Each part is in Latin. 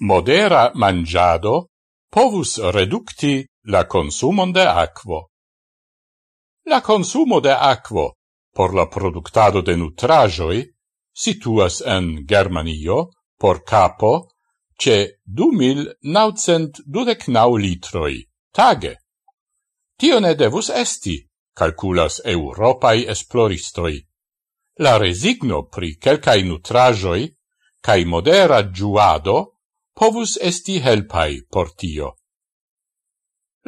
modera mangiado povus reducti la consumon de aquo. La consumo de aquo por la productado de nutrajoi situas en Germanio por capo ce du mil naucent dudec nau litroi tage. Tio ne devus esti, calculas europai esploristoi. La resigno pri quelcae nutrajoi cae modera giuado povus esti helpai por tio.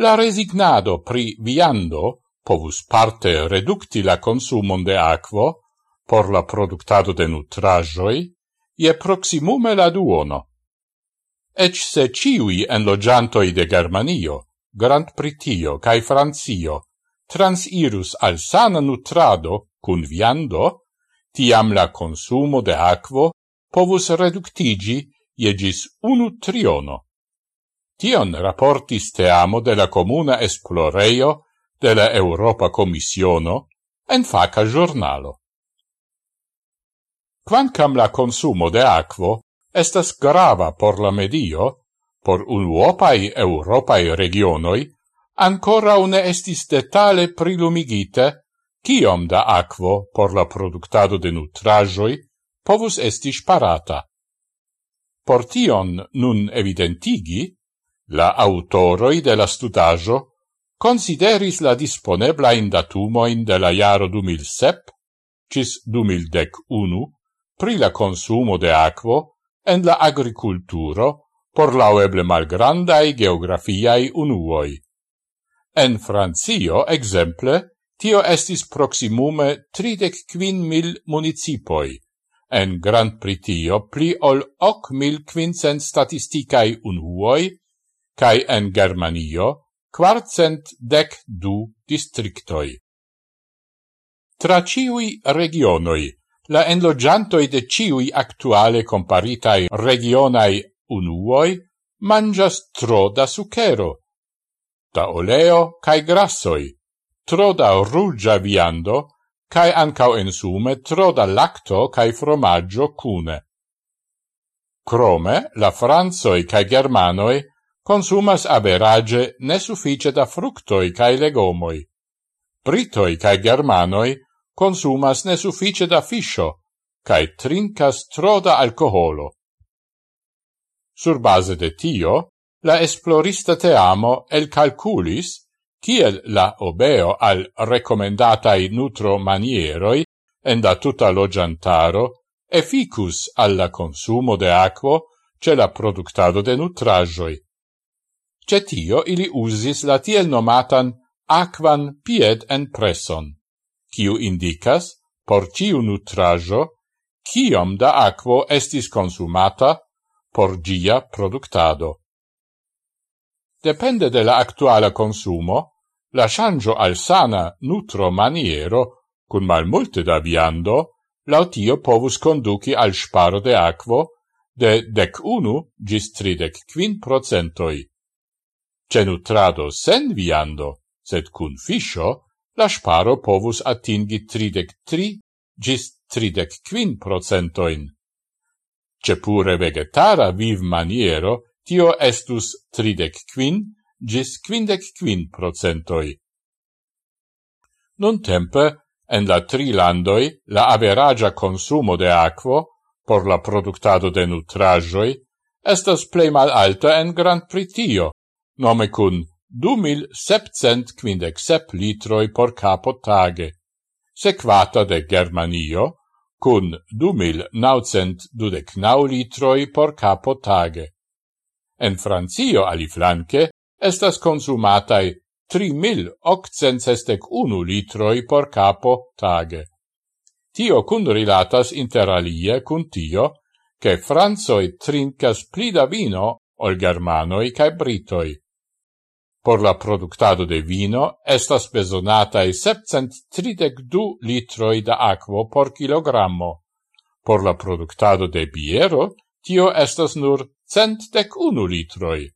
La resignado pri viando povus parte reducti la consumon de aquo por la productado de nutrajoi je proximume la duono. Ec se ciui enlogiantoi de Germanio, Grand Pritio cae Francio transirus al sana nutrado cun viando, tiam la consumo de aquo povus reductigi iegis unu triono. Tion raportis teamo de la Comuna Esploreio de la Europa Commissiono en faca giornalo. Quancam la consumo de aquo estas grava por la medio, por unuopai Europai regionoi, ancora une estis detale prilumigite kiom da aquo por la productado de nutrajoi povus esti sparata. Por tion nun evidentigi, la autoroi de la studajo consideris la disponeblain datumoin de la jaro 2007 cis 2011 pri la consumo de aquo en la agriculturo por laueble malgrandai geografiai unuoi. En Francio, exemple, tio estis proximume 35.000 municipoi, En Grand Britio pli ol hoc mil quincent statisticae unuoi, cae en Germanio quartcent dec du districtoi. Tra ciui regionoi, la enlogiantoi de ciui actuale comparitai regionai unuoi mangias tro da sucero, da oleo cae grassoi, tro da rugia viando cae ancao en sume tro da lacto cae fromaggio cune. Crome, la Franzoi cae Germanoi consumas aberage ne suffice da fructoi cae legomoi. Britoi cae Germanoi consumas ne suffice da fiscio, cae trincas tro da alcoholo. Sur base de tio, la esplorista te amo el calculis kiel la obeo al recomendatai nutro manieroi enda tuta logiantaro efficus alla consumo de aquo ce la productado de nutrajoi. Cetio ili usis la tiel nomatan aquan pied en presson, kiu indicas, por ciu nutrajo, kiom da aquo estis consumata por gia productado. Depende de la actuala consumo, la changio al sana nutro maniero, cun mal multe da viando, lautio povus conduci al sparo de aquo de dec unu gis tridec quin procentoi. Ce nutrado sen viando, sed cun fiscio, la sparo povus atingi tridec tri gis tridec quin procentoin. Ce pure vegetara viv maniero, tio estus tridec quin gis quindec quin procentoi. Nun tempe, en la tri landoi, la averagia consumo de aquo, por la productado de nutrajoi, estas plei mal alta en Grand Pritio, nome cun 2757 litroi por capo tage, sequata de Germanio, cun 2929 litroi por capo tage. En Francio, aliflanque, estas consumatai 3.861 litroi por capo tage. Tio cun rilatas interalie cun tio, che Franzoi trincas pli da vino ol Germanoi cae Britoi. Por la productado de vino estas besonatai 732 litroi da aquo por kilogrammo. Por la productado de biero, tio estas nur 101 litroi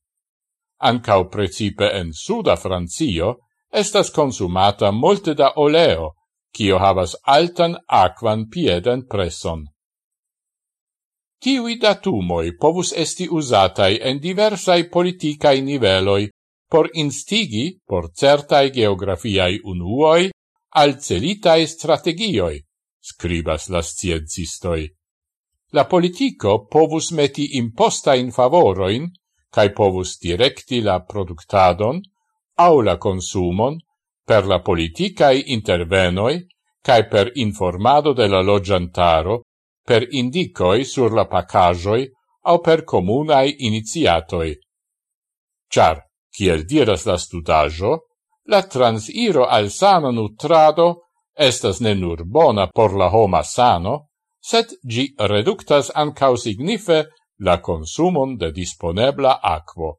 ancau precipe en suda Francio, estas consumata molte da oleo, cio havas altan aquan pieden presson. Tiui datumoi povus esti usatai en diversai politicae niveloi por instigi por certai geografiai unuoi al celitae strategioi, scribas la sciencistoi. La politico povus meti imposta in favoroin cae povus directi la productadon au la consumon per la politicae intervenoi cae per informado de la logiantaro, per indicoi sur la pacajoi au per comunae iniziatoi. Char, kiel diras la studajo, la transiro al sana nutrado estas ne nur bona por la homa sano, set gi reductas ancau signife la consumon de disponebla aquo.